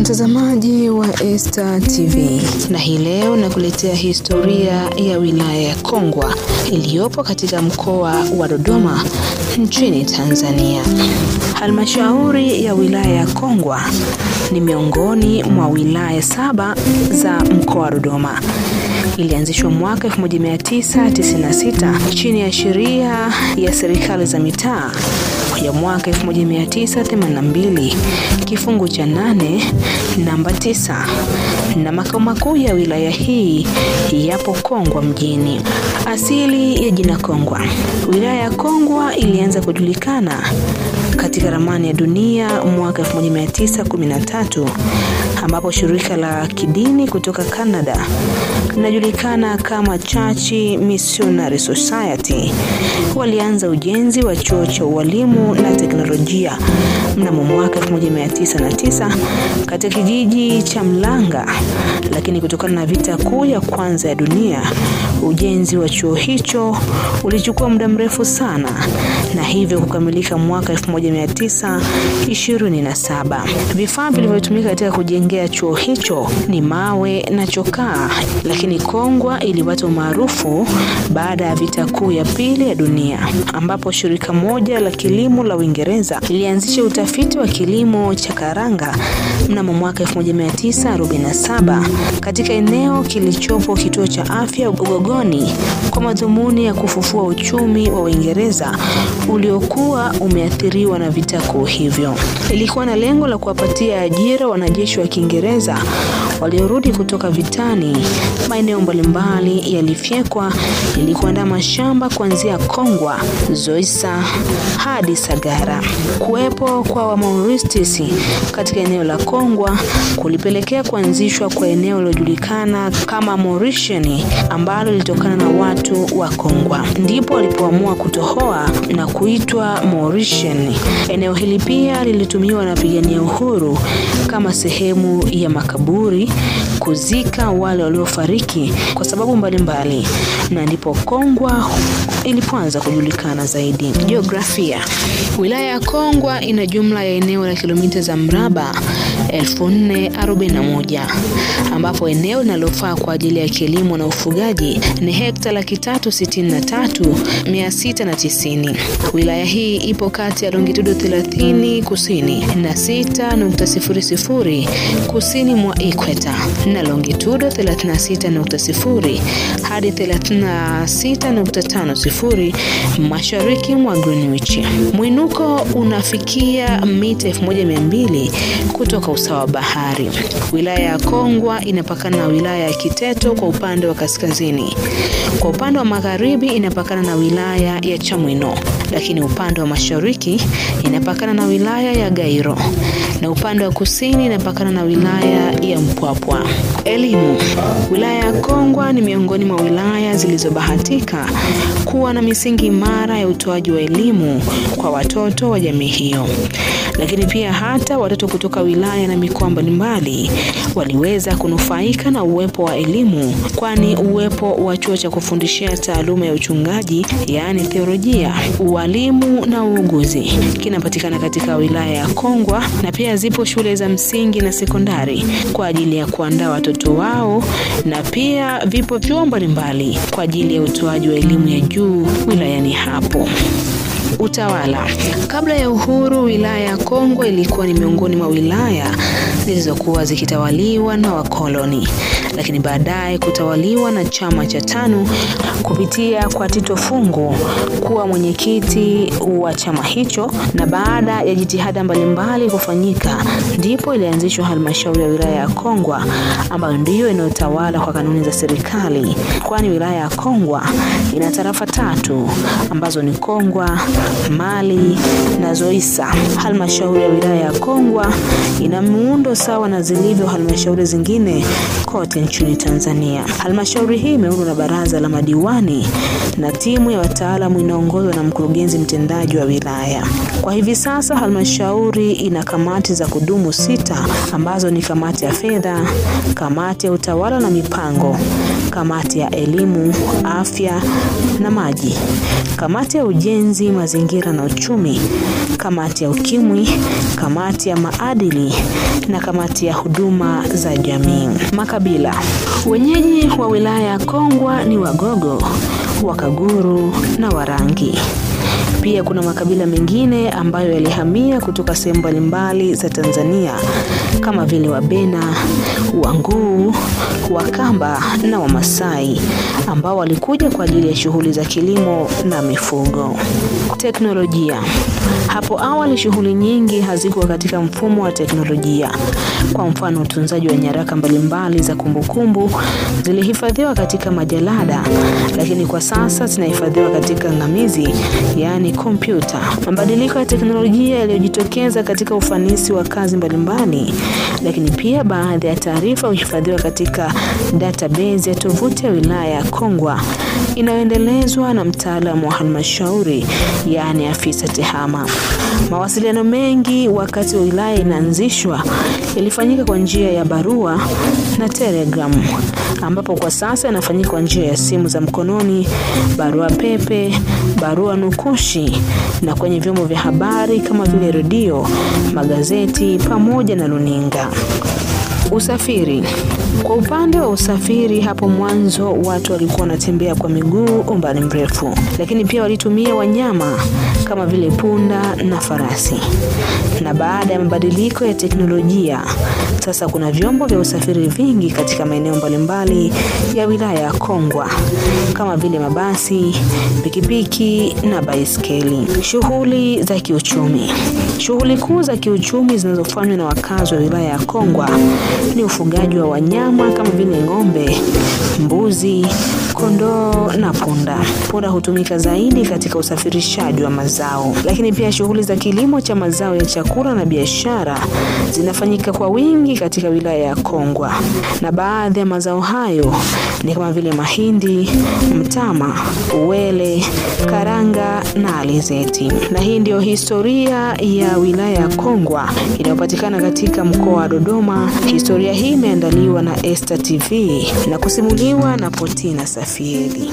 Mtazamaji wa Esta TV, na hii leo nakuletea historia ya wilaya ya Kongwa iliyopo katika mkoa wa Dodoma nchini Tanzania. Halmashauri ya wilaya ya Kongwa ni miongoni mwa wilaya saba za mkoa wa Dodoma. Ilianzishwa mwaka 1996 chini ya sheria ya serikali za mitaa ya mwaka 1982 kifungu cha nane namba tisa na makao makuu ya wilaya hii yapo Kongwa mjini. Asili ya jina Kongwa. Wilaya ya Kongwa ilianza kujulikana katika ramani ya dunia mwaka 1913 ambapo shirika la kidini kutoka Canada linajulikana kama Church Missionary Society walianza ujenzi wa chuo cha ualimu na teknolojia mnamo mwaka 1909 katika kijiji cha Mlanga, lakini kutokana na vita kuu ya kwanza ya dunia ujenzi wa chuo hicho ulichukua muda mrefu sana na hivyo kukamilika mwaka 1927. Vifaa vilivyotumika katika kujengea chuo hicho ni mawe na chokaa, lakini Kongwa ilipata umaarufu baada ya vita kuu ya pili ya dunia ambapo shirika moja la kilimo la Uingereza lilianzisha utafiti wa kilimo cha karanga mnamo mwaka 1947 katika eneo kilichopo kituo cha afya Ugogoni kwa madhumuni ya kufufua uchumi wa Uingereza uliokuwa umeathiriwa na vita kuu hivyo. Ilikuwa na lengo la kuwapatia ajira wanajeshi wa Kiingereza waliorudi kutoka vitani. Maeneo mbalimbali yalifyekwa ili kuandaa mashamba kuanzia Kongwa, Zoisa hadi Sagara. Kuwepo kwa Wamauristis katika eneo la Kongwa kulipelekea kuanzishwa kwa eneo lilojulikana kama Mauritian ambalo lilitokana na watu wa Kongwa. Ndipo walipoamua kutohoa na kuitwa Mauritian. Eneo hili pia lilitumiwa na wapigania uhuru kama sehemu ya makaburi kuzika wale waliofariki kwa sababu mbalimbali mbali. Na ndipo Kongwa ilipoanza kujulikana zaidi. Jiografia. Wilaya ya Kongwa ina jumla ya eneo la kilomita za mraba 1441 ambapo eneo linalofaa kwa ajili ya kilimo na ufugaji ni hekta laki tatu sitini na tatu mia sita na tisini. Wilaya hii ipo kati ya longitudo 30 kusini na 6.00 kusini mwa ikweta na longitudo 36.0 hadi 36.50 mashariki mwa Greenwich. Mwinuko unafikia mita 1200 kutoka usawa wa bahari. Wilaya ya Kongwa inapakana na wilaya ya Kiteto kwa upande wa kaskazini. Kwa upande wa magharibi inapakana na wilaya ya Chamwino, lakini upande wa mashariki inapakana na wilaya ya Gairo na upande wa kusini inapakana na wilaya ya Mpwapwa. Elimu. Wilaya ya Kongwa ni miongoni mwa wilaya zilizobahatika kuwa na misingi imara ya utoaji wa elimu kwa watoto wa jamii hiyo. Lakini pia hata watoto kutoka wilaya na mikoa mbalimbali waliweza kunufaika na uwepo wa elimu, kwani uwepo wa chuo cha kufundishia taaluma ya uchungaji, yaani theolojia, ualimu na uuguzi kinapatikana katika wilaya ya Kongwa, na pia zipo shule za msingi na sekondari kwa ajili ya kuandaa watoto wao, na pia vipo vyuo mbalimbali kwa ajili ya utoaji wa elimu ya juu wilayani hapo. Utawala. Kabla ya uhuru, wilaya ya Kongwa ilikuwa ni miongoni mwa wilaya zilizokuwa zikitawaliwa na wakoloni, lakini baadaye kutawaliwa na chama cha tano kupitia kwa Tito Fungu kuwa mwenyekiti wa chama hicho, na baada ya jitihada mbalimbali kufanyika, ndipo ilianzishwa halmashauri ya wilaya ya Kongwa ambayo ndiyo inayotawala kwa kanuni za serikali, kwani wilaya ya Kongwa ina tarafa tatu ambazo ni Kongwa, Mali na Zoisa. Halmashauri ya wilaya ya Kongwa ina muundo sawa na zilivyo halmashauri zingine kote nchini Tanzania. Halmashauri hii imeundwa na baraza la madiwani na timu ya wataalamu inaongozwa na mkurugenzi mtendaji wa wilaya. Kwa hivi sasa halmashauri ina kamati za kudumu sita ambazo ni kamati ya fedha, kamati ya utawala na mipango, kamati ya elimu, afya na maji, kamati ya ujenzi, mazingira na uchumi, kamati ya ukimwi, kamati ya maadili na kamati ya huduma za jamii. Makabila. Wenyeji wa wilaya ya Kongwa ni Wagogo, Wakaguru na Warangi. Pia kuna makabila mengine ambayo yalihamia kutoka sehemu mbalimbali za Tanzania kama vile Wabena, Wanguu, Wakamba na Wamasai ambao walikuja kwa ajili ya shughuli za kilimo na mifugo. Teknolojia. Hapo awali shughuli nyingi hazikuwa katika mfumo wa teknolojia. Kwa mfano, utunzaji wa nyaraka mbalimbali za kumbukumbu zilihifadhiwa katika majalada, lakini kwa sasa zinahifadhiwa katika ngamizi, yaani kompyuta. Mabadiliko ya teknolojia yaliyojitokeza katika ufanisi wa kazi mbalimbali, lakini pia baadhi ya taarifa huhifadhiwa katika database ya tovuti ya wilaya ya Kongwa inayoendelezwa na mtaalamu wa halmashauri, yaani afisa tehama. Mawasiliano mengi wakati wa wilaya inaanzishwa ilifanyika kwa njia ya barua na telegram, ambapo kwa sasa inafanyika kwa njia ya simu za mkononi, barua pepe, barua nukushi na kwenye vyombo vya habari kama vile redio, magazeti pamoja na runinga. Usafiri. Kwa upande wa usafiri, hapo mwanzo watu walikuwa wanatembea kwa miguu umbali mrefu, lakini pia walitumia wanyama kama vile punda na farasi. Na baada ya mabadiliko ya teknolojia, sasa kuna vyombo vya usafiri vingi katika maeneo mbalimbali ya wilaya ya Kongwa kama vile mabasi, pikipiki na baiskeli. Shughuli za kiuchumi. Shughuli kuu za kiuchumi zinazofanywa na wakazi wa wilaya ya Kongwa ni ufugaji wa wanyama kama vile ng'ombe, mbuzi, kondoo na punda. Punda hutumika zaidi katika usafirishaji wa mazao, lakini pia shughuli za kilimo cha mazao ya chakula na biashara zinafanyika kwa wingi katika wilaya ya Kongwa, na baadhi ya mazao hayo ni kama vile mahindi, mtama, uwele, karanga na alizeti. Na hii ndiyo historia ya wilaya ya Kongwa inayopatikana katika mkoa wa Dodoma. Historia hii imeandaliwa na Esta TV na kusimuliwa na Potina Safieli.